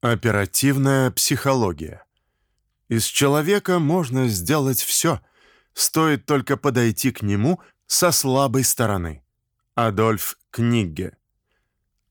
Оперативная психология. Из человека можно сделать все, стоит только подойти к нему со слабой стороны. Адольф Книгге.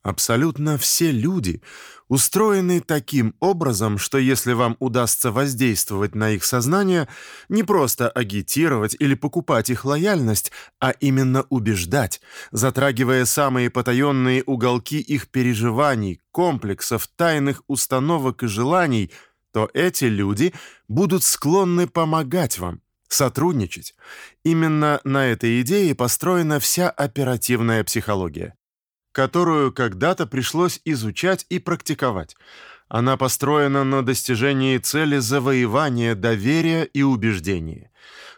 Абсолютно все люди устроены таким образом, что если вам удастся воздействовать на их сознание, не просто агитировать или покупать их лояльность, а именно убеждать, затрагивая самые потаенные уголки их переживаний, комплексов, тайных установок и желаний, то эти люди будут склонны помогать вам, сотрудничать. Именно на этой идее построена вся оперативная психология которую когда-то пришлось изучать и практиковать. Она построена на достижении цели завоевания доверия и убеждения.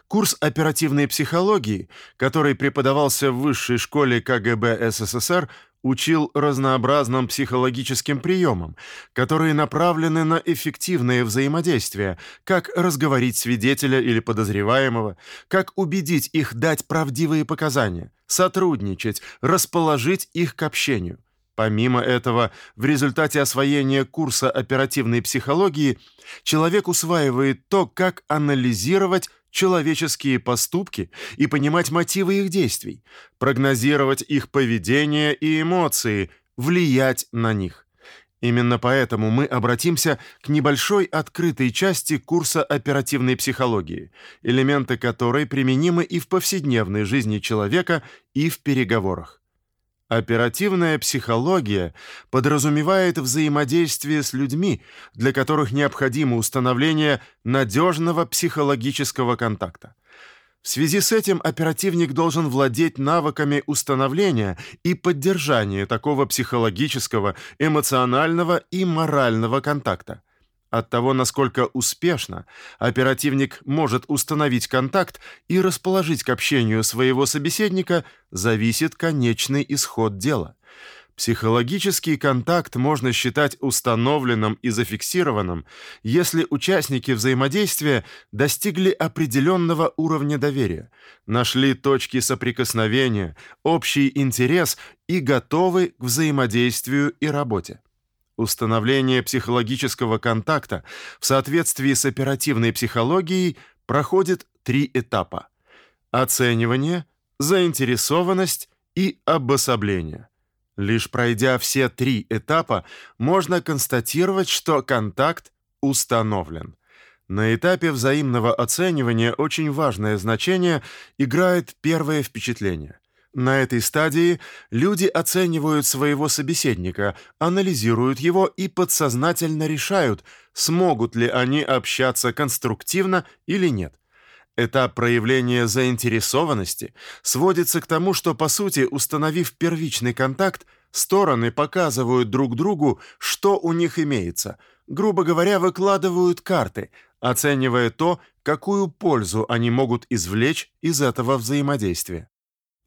Курс оперативной психологии, который преподавался в высшей школе КГБ СССР, учил разнообразным психологическим приемам, которые направлены на эффективное взаимодействие, как разговорить свидетеля или подозреваемого, как убедить их дать правдивые показания, сотрудничать, расположить их к общению. Помимо этого, в результате освоения курса оперативной психологии человек усваивает то, как анализировать человеческие поступки и понимать мотивы их действий, прогнозировать их поведение и эмоции, влиять на них. Именно поэтому мы обратимся к небольшой открытой части курса оперативной психологии, элементы которой применимы и в повседневной жизни человека, и в переговорах. Оперативная психология подразумевает взаимодействие с людьми, для которых необходимо установление надежного психологического контакта. В связи с этим оперативник должен владеть навыками установления и поддержания такого психологического, эмоционального и морального контакта. От того, насколько успешно оперативник может установить контакт и расположить к общению своего собеседника, зависит конечный исход дела. Психологический контакт можно считать установленным и зафиксированным, если участники взаимодействия достигли определенного уровня доверия, нашли точки соприкосновения, общий интерес и готовы к взаимодействию и работе. Установление психологического контакта в соответствии с оперативной психологией проходит три этапа: оценивание, заинтересованность и обособление. Лишь пройдя все три этапа, можно констатировать, что контакт установлен. На этапе взаимного оценивания очень важное значение играет первое впечатление. На этой стадии люди оценивают своего собеседника, анализируют его и подсознательно решают, смогут ли они общаться конструктивно или нет. Этап проявления заинтересованности сводится к тому, что по сути, установив первичный контакт, стороны показывают друг другу, что у них имеется. Грубо говоря, выкладывают карты, оценивая то, какую пользу они могут извлечь из этого взаимодействия.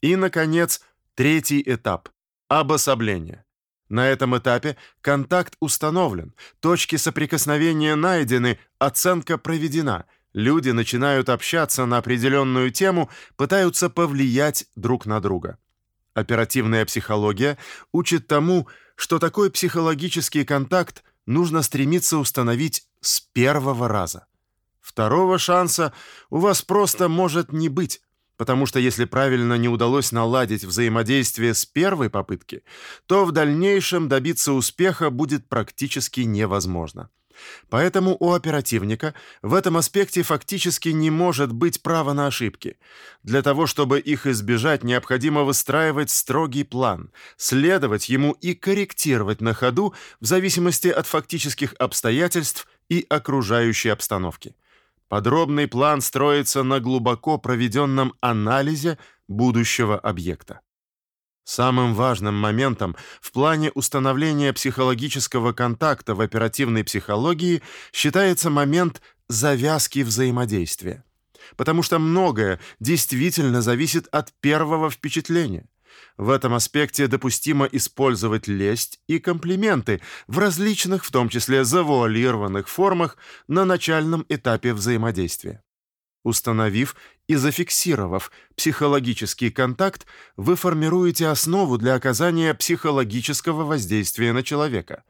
И наконец, третий этап обособление. На этом этапе контакт установлен, точки соприкосновения найдены, оценка проведена. Люди начинают общаться на определенную тему, пытаются повлиять друг на друга. Оперативная психология учит тому, что такой психологический контакт нужно стремиться установить с первого раза. Второго шанса у вас просто может не быть потому что если правильно не удалось наладить взаимодействие с первой попытки, то в дальнейшем добиться успеха будет практически невозможно. Поэтому у оперативника в этом аспекте фактически не может быть права на ошибки. Для того, чтобы их избежать, необходимо выстраивать строгий план, следовать ему и корректировать на ходу в зависимости от фактических обстоятельств и окружающей обстановки. Подробный план строится на глубоко проведенном анализе будущего объекта. Самым важным моментом в плане установления психологического контакта в оперативной психологии считается момент завязки взаимодействия. Потому что многое действительно зависит от первого впечатления. В этом аспекте допустимо использовать лесть и комплименты в различных, в том числе завуалированных формах на начальном этапе взаимодействия. Установив и зафиксировав психологический контакт, вы формируете основу для оказания психологического воздействия на человека.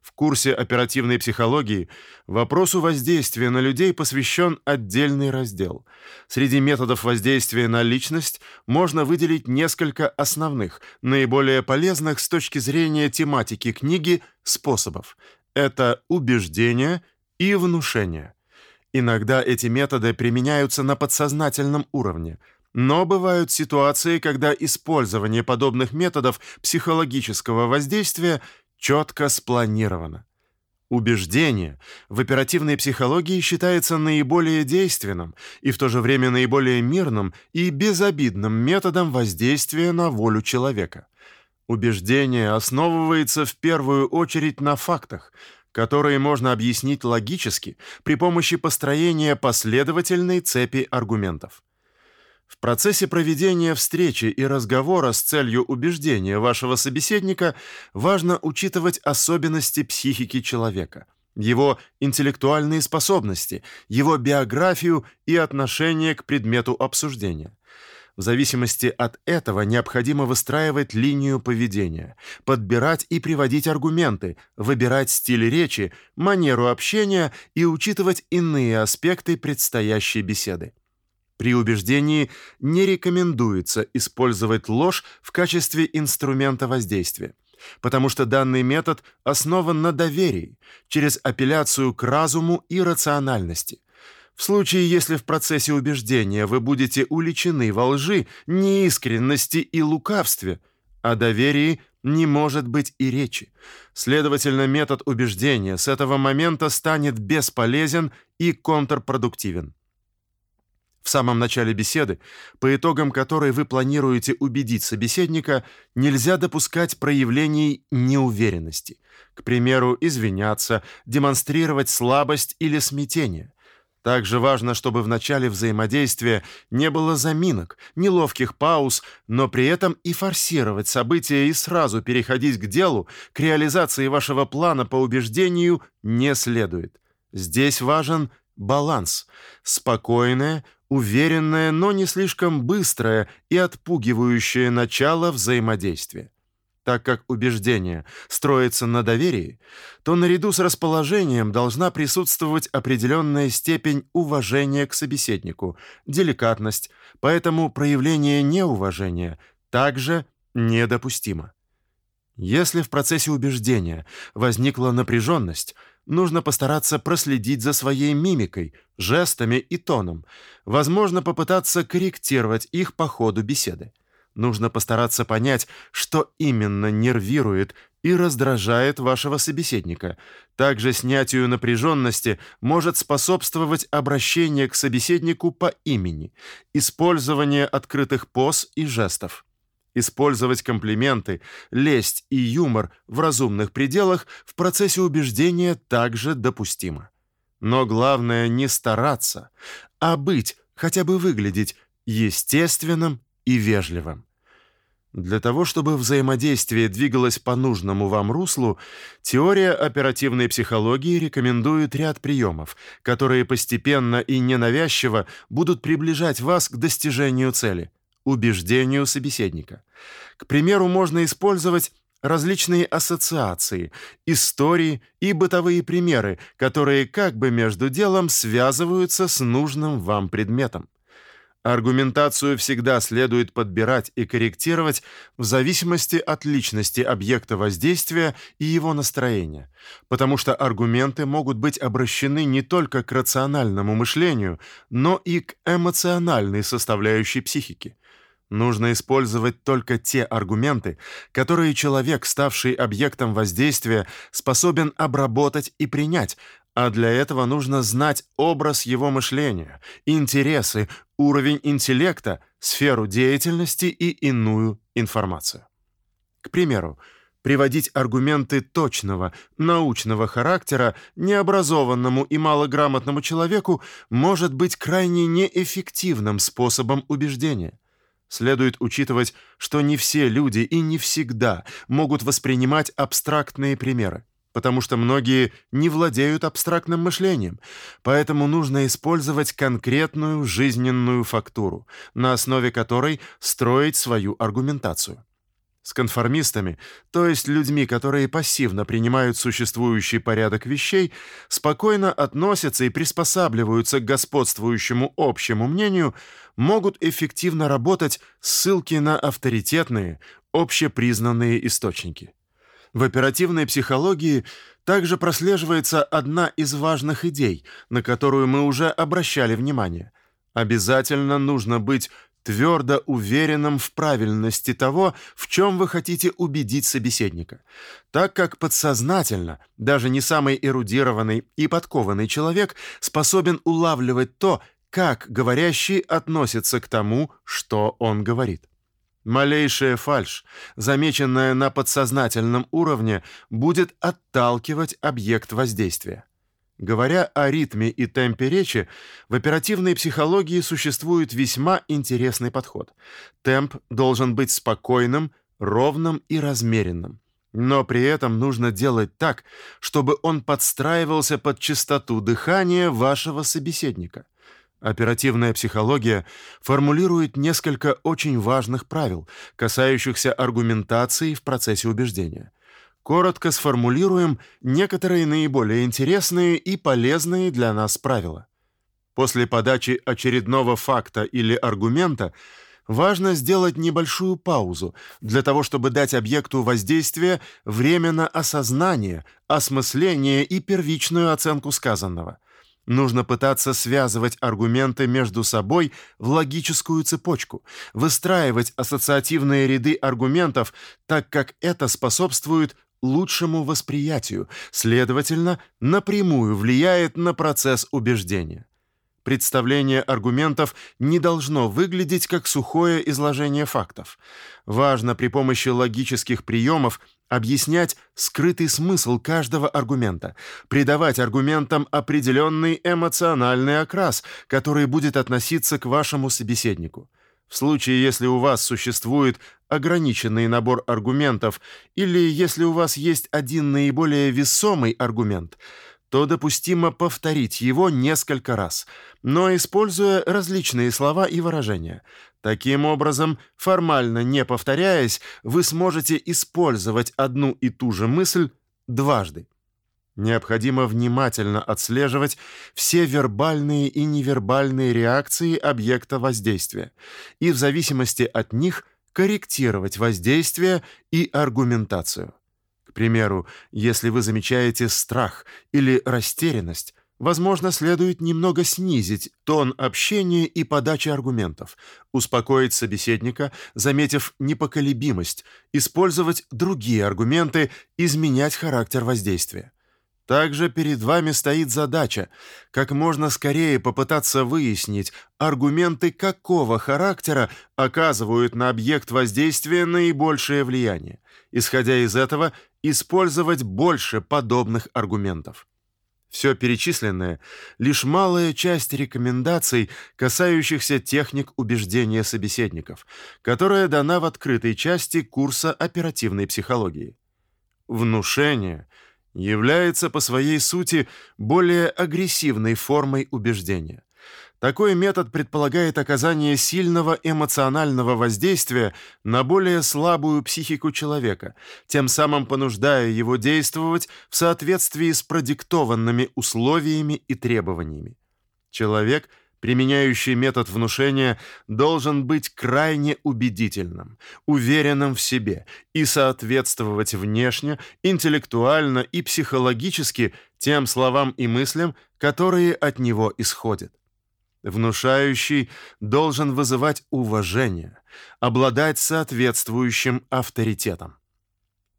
В курсе оперативной психологии вопросу воздействия на людей посвящен отдельный раздел. Среди методов воздействия на личность можно выделить несколько основных, наиболее полезных с точки зрения тематики книги способов. Это убеждение и внушение. Иногда эти методы применяются на подсознательном уровне – но бывают ситуации, когда использование подобных методов психологического воздействия четко спланировано. Убеждение в оперативной психологии считается наиболее действенным и в то же время наиболее мирным и безобидным методом воздействия на волю человека. Убеждение основывается в первую очередь на фактах, которые можно объяснить логически при помощи построения последовательной цепи аргументов. В процессе проведения встречи и разговора с целью убеждения вашего собеседника важно учитывать особенности психики человека, его интеллектуальные способности, его биографию и отношение к предмету обсуждения. В зависимости от этого необходимо выстраивать линию поведения, подбирать и приводить аргументы, выбирать стиль речи, манеру общения и учитывать иные аспекты предстоящей беседы. При убеждении не рекомендуется использовать ложь в качестве инструмента воздействия, потому что данный метод основан на доверии через апелляцию к разуму и рациональности. В случае, если в процессе убеждения вы будете уличены во лжи, неискренности и лукавстве, о доверии не может быть и речи. Следовательно, метод убеждения с этого момента станет бесполезен и контрпродуктивен. В самом начале беседы, по итогам которой вы планируете убедить собеседника, нельзя допускать проявлений неуверенности. К примеру, извиняться, демонстрировать слабость или смятение. Также важно, чтобы в начале взаимодействия не было заминок, неловких пауз, но при этом и форсировать события и сразу переходить к делу, к реализации вашего плана по убеждению не следует. Здесь важен баланс, спокойное, уверенное, но не слишком быстрое и отпугивающее начало взаимодействия. Так как убеждение строится на доверии, то наряду с расположением должна присутствовать определенная степень уважения к собеседнику, деликатность, поэтому проявление неуважения также недопустимо. Если в процессе убеждения возникла напряженность, нужно постараться проследить за своей мимикой, жестами и тоном. Возможно, попытаться корректировать их по ходу беседы. Нужно постараться понять, что именно нервирует и раздражает вашего собеседника. Также снятию напряженности может способствовать обращение к собеседнику по имени, использование открытых поз и жестов. Использовать комплименты, лесть и юмор в разумных пределах в процессе убеждения также допустимо. Но главное не стараться, а быть, хотя бы выглядеть естественным и вежливым. Для того, чтобы взаимодействие двигалось по нужному вам руслу, теория оперативной психологии рекомендует ряд приемов, которые постепенно и ненавязчиво будут приближать вас к достижению цели убеждению собеседника. К примеру, можно использовать различные ассоциации, истории и бытовые примеры, которые как бы между делом связываются с нужным вам предметом. Аргументацию всегда следует подбирать и корректировать в зависимости от личности объекта воздействия и его настроения, потому что аргументы могут быть обращены не только к рациональному мышлению, но и к эмоциональной составляющей психики. Нужно использовать только те аргументы, которые человек, ставший объектом воздействия, способен обработать и принять, а для этого нужно знать образ его мышления, интересы, уровень интеллекта, сферу деятельности и иную информацию. К примеру, приводить аргументы точного, научного характера необразованному и малограмотному человеку может быть крайне неэффективным способом убеждения. Следует учитывать, что не все люди и не всегда могут воспринимать абстрактные примеры, потому что многие не владеют абстрактным мышлением, поэтому нужно использовать конкретную жизненную фактуру, на основе которой строить свою аргументацию. С конформистами, то есть людьми, которые пассивно принимают существующий порядок вещей, спокойно относятся и приспосабливаются к господствующему общему мнению, могут эффективно работать ссылки на авторитетные, общепризнанные источники. В оперативной психологии также прослеживается одна из важных идей, на которую мы уже обращали внимание. Обязательно нужно быть твердо уверенным в правильности того, в чем вы хотите убедить собеседника, так как подсознательно даже не самый эрудированный и подкованный человек способен улавливать то, как говорящий относится к тому, что он говорит. Малейшая фальшь, замеченная на подсознательном уровне, будет отталкивать объект воздействия. Говоря о ритме и темпе речи, в оперативной психологии существует весьма интересный подход. Темп должен быть спокойным, ровным и размеренным. Но при этом нужно делать так, чтобы он подстраивался под частоту дыхания вашего собеседника. Оперативная психология формулирует несколько очень важных правил, касающихся аргументации в процессе убеждения коротко сформулируем некоторые наиболее интересные и полезные для нас правила. После подачи очередного факта или аргумента важно сделать небольшую паузу для того, чтобы дать объекту воздействия время на осознание, осмысление и первичную оценку сказанного. Нужно пытаться связывать аргументы между собой в логическую цепочку, выстраивать ассоциативные ряды аргументов, так как это способствует лучшему восприятию, следовательно, напрямую влияет на процесс убеждения. Представление аргументов не должно выглядеть как сухое изложение фактов. Важно при помощи логических приемов объяснять скрытый смысл каждого аргумента, придавать аргументам определенный эмоциональный окрас, который будет относиться к вашему собеседнику. В случае, если у вас существует ограниченный набор аргументов или если у вас есть один наиболее весомый аргумент, то допустимо повторить его несколько раз, но используя различные слова и выражения. Таким образом, формально не повторяясь, вы сможете использовать одну и ту же мысль дважды. Необходимо внимательно отслеживать все вербальные и невербальные реакции объекта воздействия и в зависимости от них корректировать воздействие и аргументацию. К примеру, если вы замечаете страх или растерянность, возможно, следует немного снизить тон общения и подачи аргументов, успокоить собеседника, заметив непоколебимость, использовать другие аргументы, изменять характер воздействия. Также перед вами стоит задача как можно скорее попытаться выяснить, аргументы какого характера оказывают на объект воздействия наибольшее влияние. Исходя из этого, использовать больше подобных аргументов. Все перечисленное лишь малая часть рекомендаций, касающихся техник убеждения собеседников, которая дана в открытой части курса оперативной психологии. Внушение является по своей сути более агрессивной формой убеждения. Такой метод предполагает оказание сильного эмоционального воздействия на более слабую психику человека, тем самым понуждая его действовать в соответствии с продиктованными условиями и требованиями. Человек – применяющий метод внушения, должен быть крайне убедительным, уверенным в себе и соответствовать внешне, интеллектуально и психологически тем словам и мыслям, которые от него исходят. Внушающий должен вызывать уважение, обладать соответствующим авторитетом.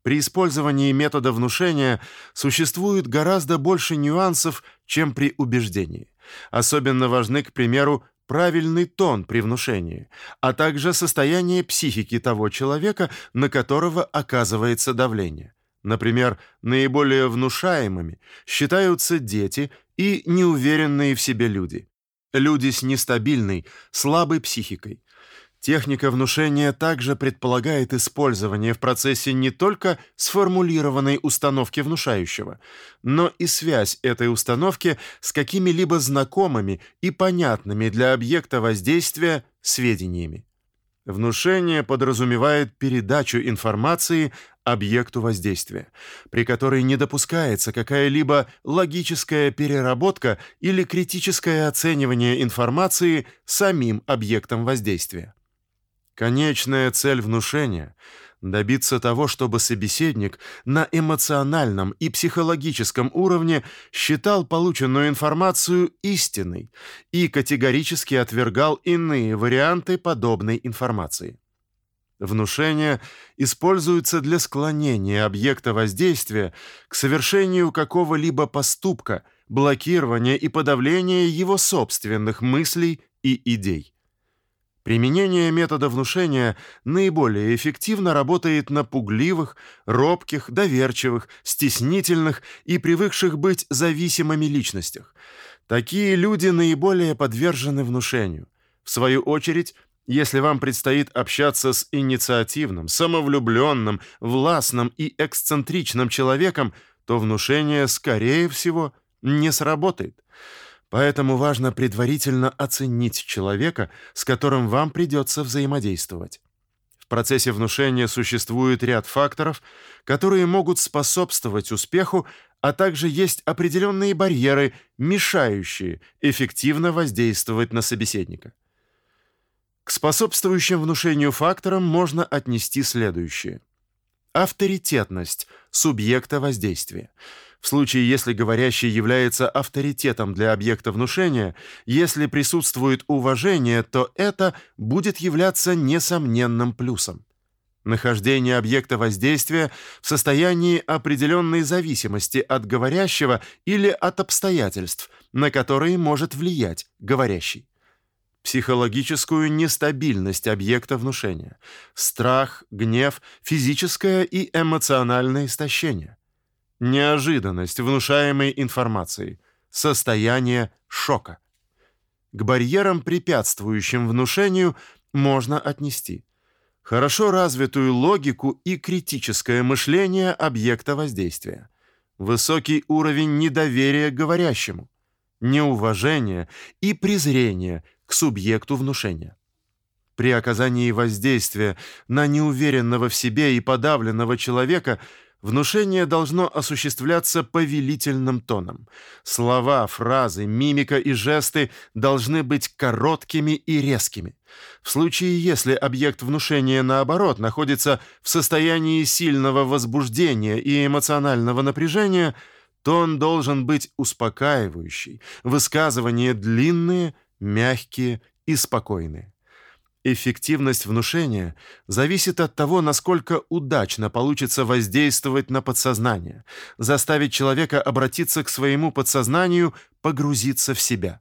При использовании метода внушения существует гораздо больше нюансов, чем при убеждении. Особенно важны, к примеру, правильный тон при внушении, а также состояние психики того человека, на которого оказывается давление. Например, наиболее внушаемыми считаются дети и неуверенные в себе люди. Люди с нестабильной, слабой психикой, Техника внушения также предполагает использование в процессе не только сформулированной установки внушающего, но и связь этой установки с какими-либо знакомыми и понятными для объекта воздействия сведениями. Внушение подразумевает передачу информации объекту воздействия, при которой не допускается какая-либо логическая переработка или критическое оценивание информации самим объектом воздействия. Конечная цель внушения добиться того, чтобы собеседник на эмоциональном и психологическом уровне считал полученную информацию истинной и категорически отвергал иные варианты подобной информации. Внушение используется для склонения объекта воздействия к совершению какого-либо поступка, блокирования и подавления его собственных мыслей и идей. Применение метода внушения наиболее эффективно работает на пугливых, робких, доверчивых, стеснительных и привыкших быть зависимыми личностях. Такие люди наиболее подвержены внушению. В свою очередь, если вам предстоит общаться с инициативным, самовлюбленным, властным и эксцентричным человеком, то внушение, скорее всего, не сработает. Поэтому важно предварительно оценить человека, с которым вам придется взаимодействовать. В процессе внушения существует ряд факторов, которые могут способствовать успеху, а также есть определенные барьеры, мешающие эффективно воздействовать на собеседника. К способствующим внушению факторам можно отнести следующее: авторитетность субъекта воздействия. В случае, если говорящий является авторитетом для объекта внушения, если присутствует уважение, то это будет являться несомненным плюсом. Нахождение объекта воздействия в состоянии определенной зависимости от говорящего или от обстоятельств, на которые может влиять говорящий. Психологическую нестабильность объекта внушения, страх, гнев, физическое и эмоциональное истощение, неожиданность внушаемой информации, состояние шока. К барьерам, препятствующим внушению, можно отнести хорошо развитую логику и критическое мышление объекта воздействия, высокий уровень недоверия к говорящему, неуважение и презрение к субъекту внушения. При оказании воздействия на неуверенного в себе и подавленного человека внушение должно осуществляться повелительным тоном. Слова, фразы, мимика и жесты должны быть короткими и резкими. В случае, если объект внушения наоборот находится в состоянии сильного возбуждения и эмоционального напряжения, то он должен быть успокаивающий, высказывания длинные, мягкие и спокойные. Эффективность внушения зависит от того, насколько удачно получится воздействовать на подсознание, заставить человека обратиться к своему подсознанию, погрузиться в себя.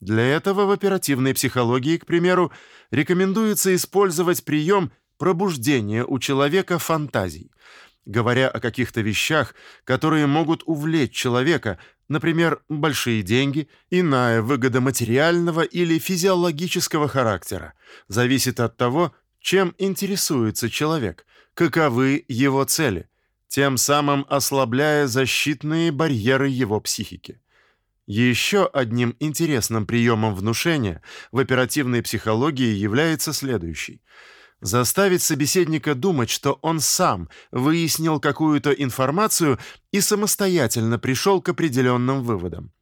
Для этого в оперативной психологии, к примеру, рекомендуется использовать прием пробуждения у человека фантазий, говоря о каких-то вещах, которые могут увлечь человека, например, большие деньги, иная выгода материального или физиологического характера, зависит от того, чем интересуется человек, каковы его цели, тем самым ослабляя защитные барьеры его психики. Еще одним интересным приемом внушения в оперативной психологии является следующий – заставить собеседника думать, что он сам выяснил какую-то информацию и самостоятельно пришел к определенным выводам.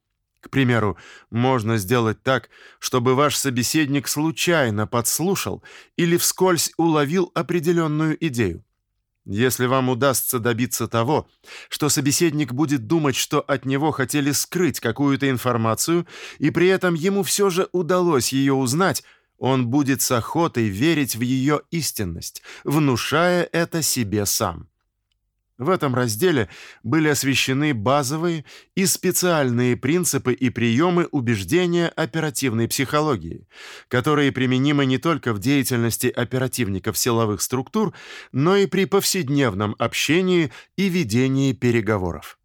К примеру, можно сделать так, чтобы ваш собеседник случайно подслушал или вскользь уловил определенную идею. Если вам удастся добиться того, что собеседник будет думать, что от него хотели скрыть какую-то информацию, и при этом ему все же удалось ее узнать, он будет с охотой верить в ее истинность, внушая это себе сам. В этом разделе были освещены базовые и специальные принципы и приемы убеждения оперативной психологии, которые применимы не только в деятельности оперативников силовых структур, но и при повседневном общении и ведении переговоров.